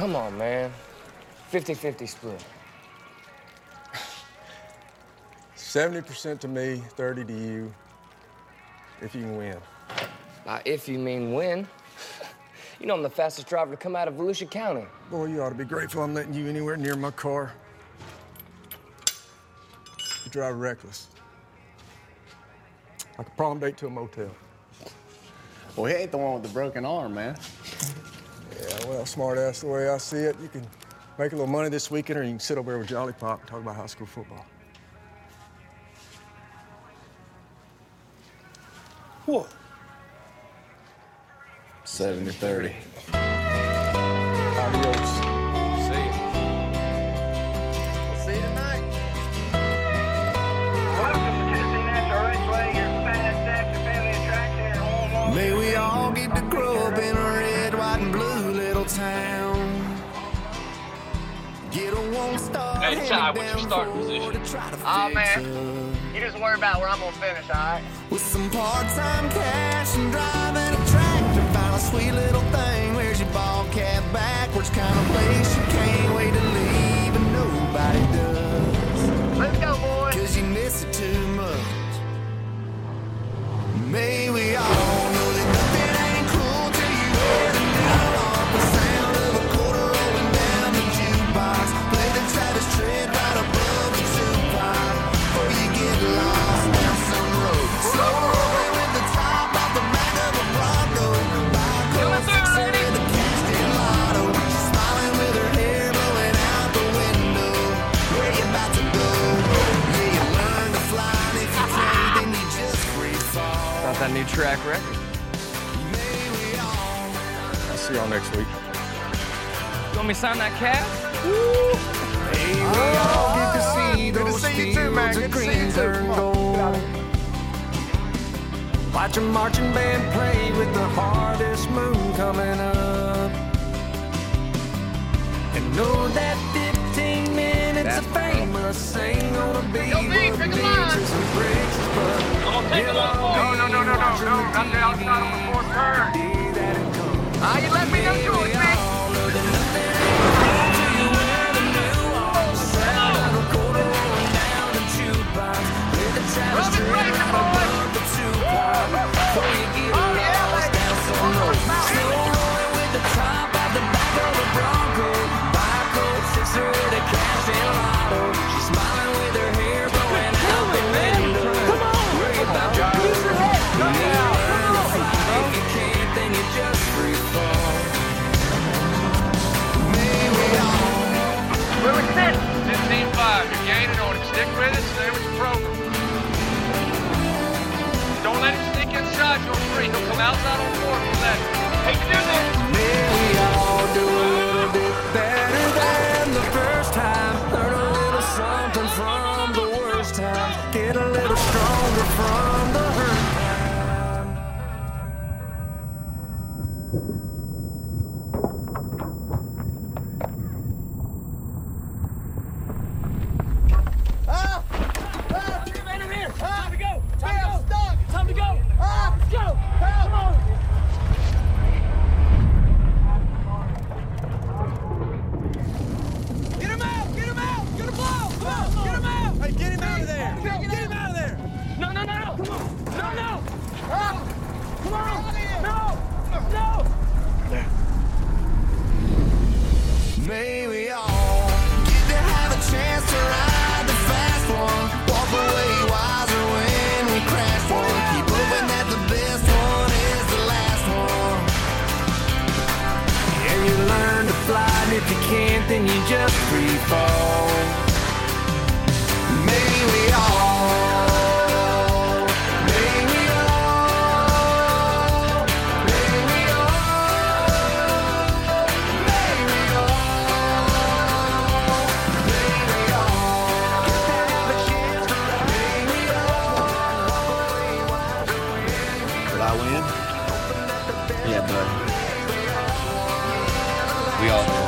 come on, man. 50-50 split. 70% to me, 30 to you, if you can win. Uh, if you mean win. You know I'm the fastest driver to come out of Volusia County. Boy, you ought to be grateful I'm letting you anywhere near my car. You drive reckless. Like a prom date to a motel. Well, he ain't the one with the broken arm, man. Yeah, well, smart ass, the way I see it, you can make a little money this weekend or you can sit over there with Jolly Pop and talk about high school football. What? 70 30. Adios. Hey, Ty, what's your starting position? Aw, man. You just worry about where I'm gonna finish, all right? With some part-time cash and driving a tractor, find a sweet little thing. Where's your ball cap backwards? Kind of place you can't wait to leave, new track record. May we all I'll see y'all next week. You want me to sign that cab? Hey, we all get to see Good to those see you too, man. Good to see green you too. turn gold. get out of here. Watch a marching band play with the hardest moon coming up. And know that 15 minutes of fame us ain't gonna be Yo, B, what pick a makes line. us and breaks us, but I'm gonna take it we'll on all four. No, no, no, no, no, no. Not the outside on the fourth turn. be that it comes. Ah, you let me know May you inside He'll come outside on four if you let. Hey, you do this. May we all do a if you can't, then you just free fall. We all did.